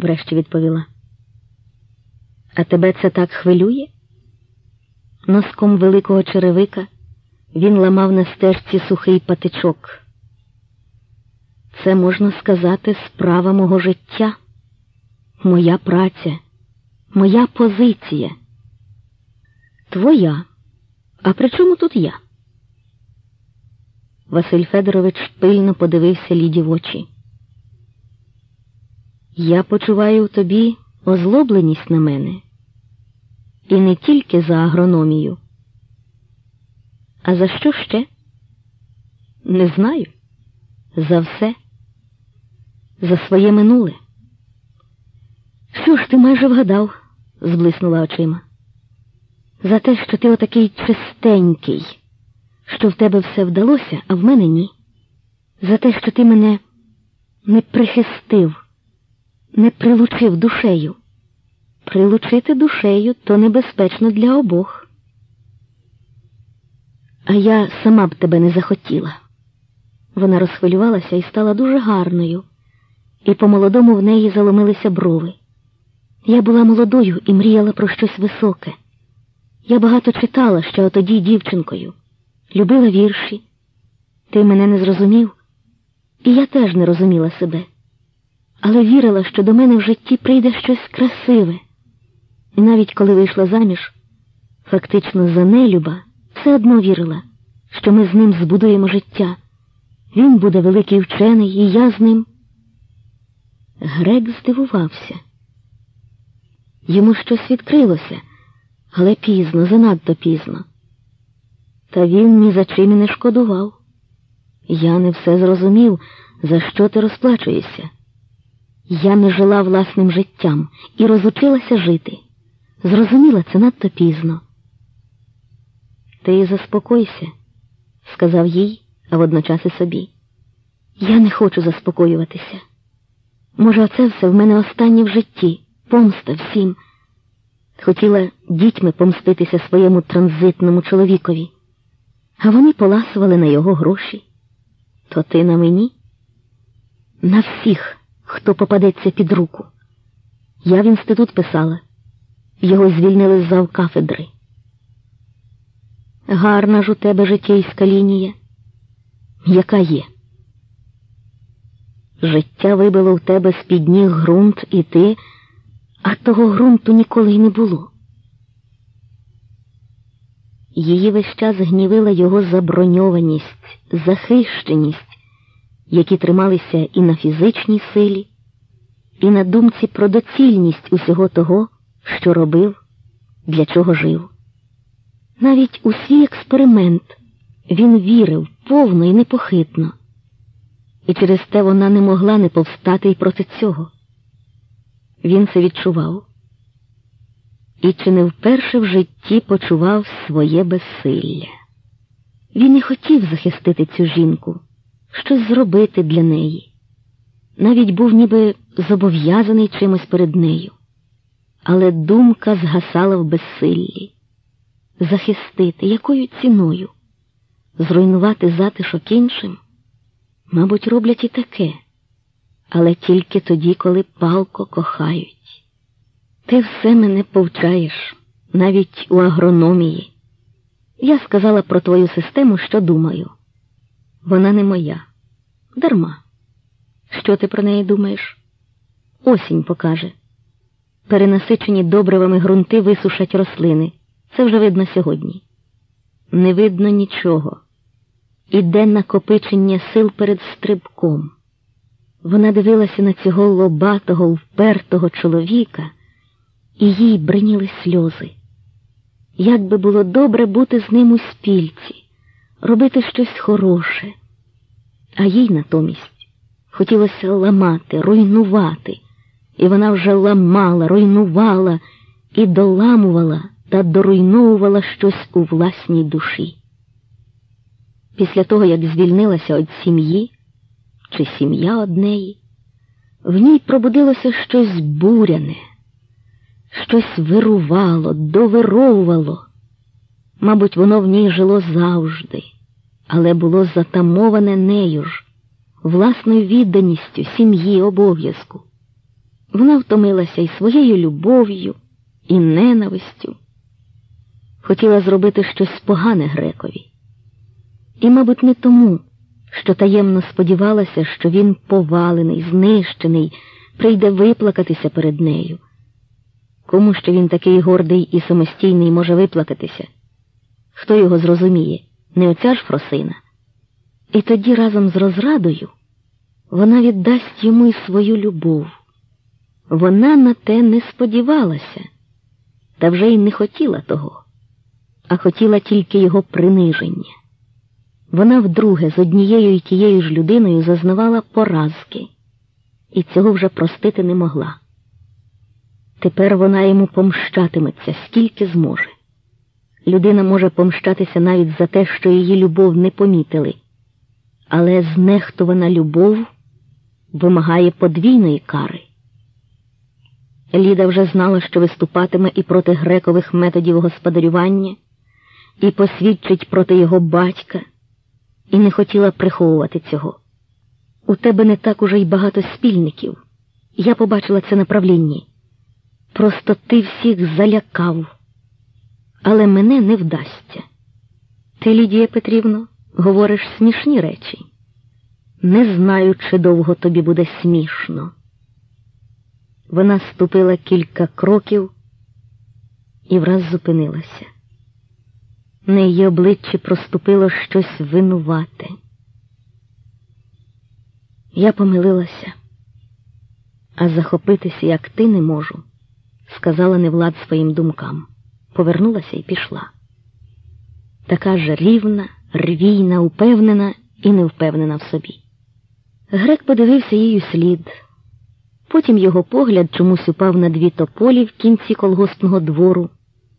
врешті відповіла. А тебе це так хвилює? Носком великого черевика він ламав на стежці сухий патичок. Це, можна сказати, справа мого життя, моя праця, моя позиція. Твоя. А при чому тут я? Василь Федорович пильно подивився Ліді в очі. Я почуваю в тобі озлобленість на мене. І не тільки за агрономію. А за що ще? Не знаю. За все, за своє минуле. Що ж ти майже вгадав? зблиснула очима. За те, що ти отакий чистенький, що в тебе все вдалося, а в мене ні. За те, що ти мене не прихистив, не прилучив душею. Прилучити душею то небезпечно для обох. А я сама б тебе не захотіла. Вона розхвилювалася і стала дуже гарною, і по-молодому в неї заломилися брови. Я була молодою і мріяла про щось високе. Я багато читала ще тоді дівчинкою, любила вірші. Ти мене не зрозумів, і я теж не розуміла себе, але вірила, що до мене в житті прийде щось красиве. І навіть коли вийшла заміж, фактично за нелюба, все одно вірила, що ми з ним збудуємо життя. Він буде великий вчений, і я з ним. Грек здивувався. Йому щось відкрилося, але пізно, занадто пізно. Та він ні за чим не шкодував. Я не все зрозумів, за що ти розплачуєшся. Я не жила власним життям і розучилася жити. Зрозуміла це надто пізно. Ти заспокойся, сказав їй, а водночас і собі. Я не хочу заспокоюватися. Може, оце все в мене останнє в житті, помста всім. Хотіла дітьми помститися своєму транзитному чоловікові, а вони поласували на його гроші. То ти на мені? На всіх, хто попадеться під руку. Я в інститут писала. Його звільнили з завкафедри. Гарна ж у тебе життєйська лінія, яка є. Життя вибило в тебе з під ніг ґрунт і ти, а того ґрунту ніколи й не було. Її весь час гнівила його заброньованість, захищеність, які трималися і на фізичній силі, і на думці про доцільність усього того що робив, для чого жив. Навіть у свій експеримент він вірив повно і непохитно, і через те вона не могла не повстати й проти цього. Він це відчував і чи не вперше в житті почував своє безсилля. Він не хотів захистити цю жінку, щось зробити для неї, навіть був ніби зобов'язаний чимось перед нею але думка згасала в безсиллі. Захистити якою ціною? Зруйнувати затишок іншим? Мабуть, роблять і таке, але тільки тоді, коли палко кохають. Ти все мене повчаєш, навіть у агрономії. Я сказала про твою систему, що думаю. Вона не моя. Дарма. Що ти про неї думаєш? Осінь покаже перенасичені добривами ґрунти висушать рослини. Це вже видно сьогодні. Не видно нічого. Іде накопичення сил перед стрибком. Вона дивилася на цього лобатого, впертого чоловіка, і їй бриніли сльози. Як би було добре бути з ним у спільці, робити щось хороше, а їй натомість хотілося ламати, руйнувати і вона вже ламала, руйнувала і доламувала та доруйновувала щось у власній душі. Після того, як звільнилася від сім'ї чи сім'я однеї, в ній пробудилося щось буряне, щось вирувало, довировувало. Мабуть, воно в ній жило завжди, але було затамоване нею ж, власною відданістю, сім'ї, обов'язку. Вона втомилася і своєю любов'ю, і ненавистю. Хотіла зробити щось погане грекові. І, мабуть, не тому, що таємно сподівалася, що він повалений, знищений, прийде виплакатися перед нею. Кому що він такий гордий і самостійний може виплакатися? Хто його зрозуміє? Не оця ж Фросина. І тоді разом з розрадою вона віддасть йому й свою любов. Вона на те не сподівалася, та вже й не хотіла того, а хотіла тільки його приниження. Вона вдруге з однією і тією ж людиною зазнавала поразки, і цього вже простити не могла. Тепер вона йому помщатиметься, скільки зможе. Людина може помщатися навіть за те, що її любов не помітили, але знехтувана любов вимагає подвійної кари. Ліда вже знала, що виступатиме і проти грекових методів господарювання, і посвідчить проти його батька, і не хотіла приховувати цього. У тебе не так уже й багато спільників. Я побачила це направлінні. Просто ти всіх залякав, але мене не вдасться. Ти, Лідія Петрівно, говориш смішні речі. Не знаю, чи довго тобі буде смішно. Вона ступила кілька кроків і враз зупинилася. На її обличчі проступило щось винувате. Я помилилася, а захопитися, як ти, не можу, сказала невлад своїм думкам. Повернулася і пішла. Така ж рівна, рвійна, упевнена і невпевнена в собі. Грек подивився їй слід. Потім його погляд чомусь упав на дві тополі в кінці колгоспного двору.